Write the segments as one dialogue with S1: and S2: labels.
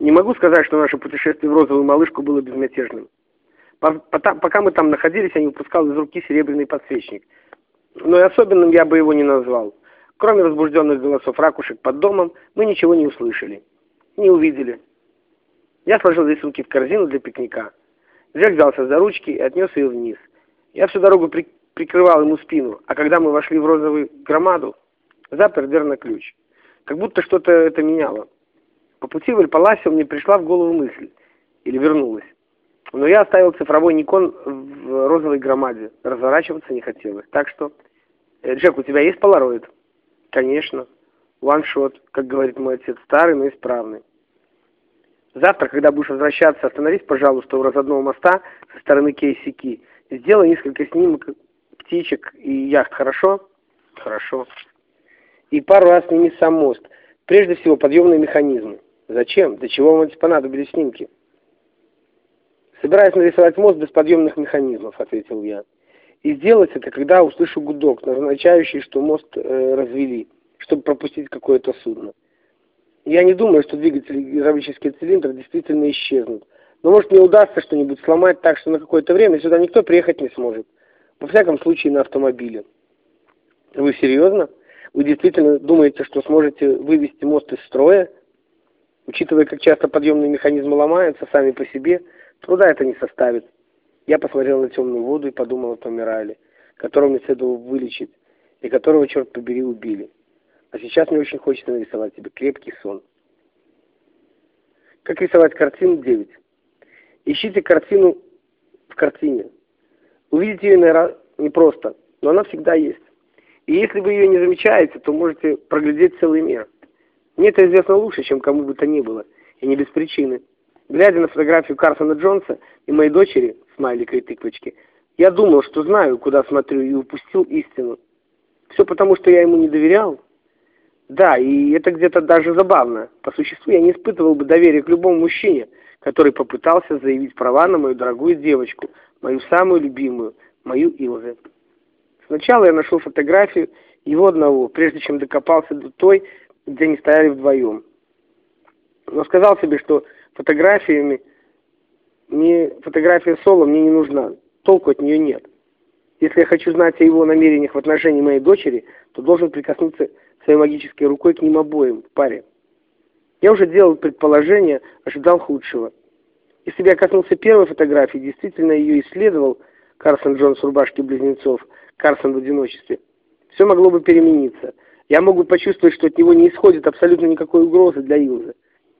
S1: Не могу сказать, что наше путешествие в розовую малышку было безмятежным. Пока мы там находились, я не упускал из руки серебряный подсвечник. Но и особенным я бы его не назвал. Кроме возбужденных голосов ракушек под домом, мы ничего не услышали. Не увидели. Я сложил рисунки в корзину для пикника. Джек взялся за ручки и отнес ее вниз. Я всю дорогу при прикрывал ему спину, а когда мы вошли в розовую громаду, запер дверь на ключ. Как будто что-то это меняло. По пути в Эль-Паласио мне пришла в голову мысль. Или вернулась. Но я оставил цифровой Никон в розовой громаде. Разворачиваться не хотелось. Так что... Э, Джек, у тебя есть полароид? Конечно. Ваншот, как говорит мой отец, старый, но исправный. Завтра, когда будешь возвращаться, остановись, пожалуйста, у разодного моста со стороны Кейсики. Сделай несколько снимок птичек и яхт, хорошо? Хорошо. И пару раз сними сам мост. Прежде всего, подъемные механизмы. Зачем? Для чего вам понадобились снимки? Собираюсь нарисовать мост без подъемных механизмов, ответил я. И сделать это, когда услышу гудок, назначающий, что мост э, развели, чтобы пропустить какое-то судно. Я не думаю, что двигатели и гидравлические цилиндры действительно исчезнут. Но может мне удастся что-нибудь сломать так, что на какое-то время сюда никто приехать не сможет. Во всяком случае на автомобиле. Вы серьезно? Вы действительно думаете, что сможете вывести мост из строя? Учитывая, как часто подъемные механизмы ломаются сами по себе, труда это не составит. Я посмотрел на темную воду и подумал о Томе Райле, которого мне следовало вылечить, и которого, черт побери, убили. А сейчас мне очень хочется нарисовать тебе крепкий сон. Как рисовать картину 9. Ищите картину в картине. Увидеть ее наверное, непросто, но она всегда есть. И если вы ее не замечаете, то можете проглядеть целый мир. Мне это известно лучше, чем кому бы то ни было, и не без причины. Глядя на фотографию Карсона Джонса и моей дочери, смайлика и тыквочки, я думал, что знаю, куда смотрю, и упустил истину. Все потому, что я ему не доверял. Да, и это где-то даже забавно. По существу я не испытывал бы доверия к любому мужчине, который попытался заявить права на мою дорогую девочку, мою самую любимую, мою Илзе. Сначала я нашел фотографию его одного, прежде чем докопался до той, где они стояли вдвоем. Но сказал себе, что фотографиями мне фотография Соло мне не нужна, толку от нее нет. Если я хочу знать о его намерениях в отношении моей дочери, то должен прикоснуться своей магической рукой к ним обоим паре. Я уже делал предположение, ожидал худшего. Если бы я коснулся первой фотографии, действительно ее исследовал, Карсон Джонс в рубашке близнецов, Карсон в одиночестве, все могло бы перемениться. Я мог бы почувствовать, что от него не исходит абсолютно никакой угрозы для Илзы.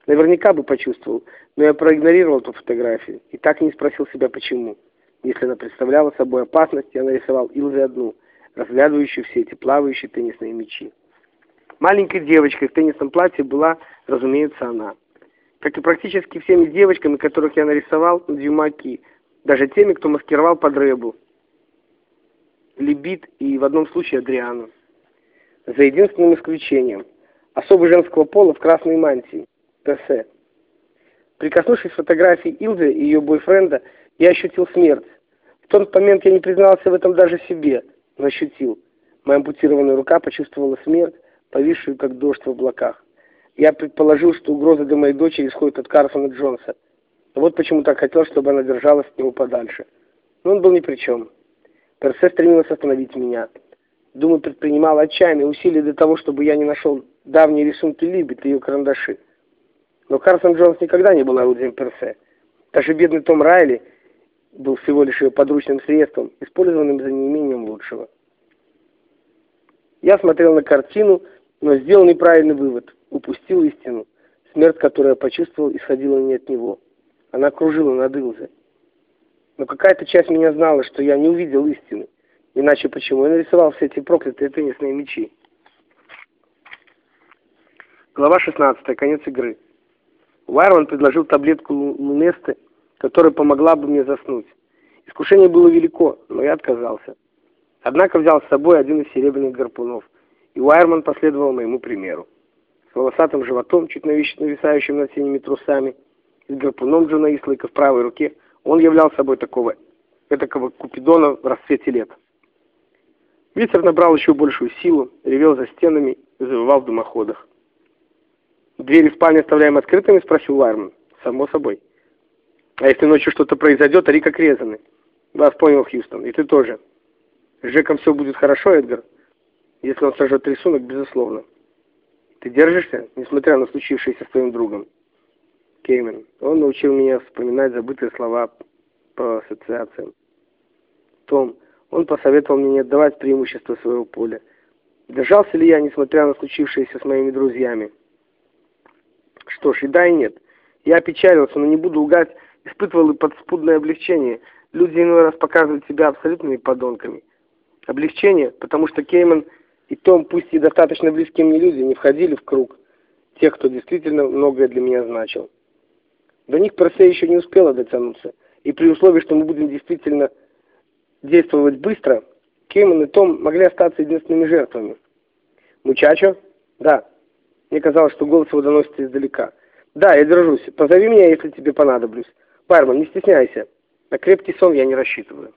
S1: Наверняка бы почувствовал, но я проигнорировал эту фотографию и так и не спросил себя, почему. Если она представляла собой опасность, я нарисовал Илзе одну, разглядывающую все эти плавающие теннисные мячи. Маленькой девочкой в теннисном платье была, разумеется, она. Как и практически всеми девочками, которых я нарисовал, дюмаки, даже теми, кто маскировал под рыбу. Либит и в одном случае Адриану. За единственным исключением. Особо женского пола в красной мантии. Персе. Прикоснувшись к фотографии Илзы и ее бойфренда, я ощутил смерть. В тот момент я не признался в этом даже себе, но ощутил. Моя ампутированная рука почувствовала смерть, повисшую как дождь в облаках. Я предположил, что угроза для моей дочери исходит от Карсона Джонса. Вот почему так хотел, чтобы она держалась от него подальше. Но он был ни при чем. Персе стремилась остановить меня. Думаю, предпринимала отчаянные усилия для того, чтобы я не нашел давние рисунки Либет и ее карандаши. Но Карсон Джонс никогда не был орудием Персе. Даже бедный Том Райли был всего лишь ее подручным средством, использованным за неимением лучшего. Я смотрел на картину, но сделал неправильный вывод, упустил истину. Смерть, которую я почувствовал, исходила не от него. Она кружила над Илзе. Но какая-то часть меня знала, что я не увидел истины. Иначе почему я нарисовал все эти проклятые теннисные мячи? Глава 16. Конец игры. Вайрон предложил таблетку Лунесты, которая помогла бы мне заснуть. Искушение было велико, но я отказался. Однако взял с собой один из серебряных гарпунов, и Уайерман последовал моему примеру. С волосатым животом, чуть нависающим над синими трусами, и с гарпуном Джона Ислыка в правой руке, он являл собой такого, этакого купидона в расцвете лет. Ветер набрал еще большую силу, ревел за стенами завывал в дымоходах. Двери в спальне оставляем открытыми? Спросил Вайерман. Само собой. А если ночью что-то произойдет, Рик отрезаны. Вас понял, Хьюстон. И ты тоже. С Джеком все будет хорошо, Эдгар? Если он сожжет рисунок, безусловно. Ты держишься, несмотря на случившееся с твоим другом? Кеймен. Он научил меня вспоминать забытые слова по ассоциациям. Том. Он посоветовал мне не отдавать преимущество своего поля. Держался ли я, несмотря на случившееся с моими друзьями? Что ж, и да, и нет. Я опечалился, но не буду лгать, испытывал и подспудное облегчение. Люди иной раз показывают себя абсолютными подонками. Облегчение, потому что Кейман и Том, пусть и достаточно близкие мне люди, не входили в круг тех, кто действительно многое для меня значил. До них Персей еще не успела дотянуться, и при условии, что мы будем действительно действовать быстро, Кейман и Том могли остаться единственными жертвами. «Мучачо?» «Да». Мне казалось, что голос его доносится издалека. «Да, я держусь. Позови меня, если тебе понадоблюсь. Бармен, не стесняйся. На крепкий сон я не рассчитываю».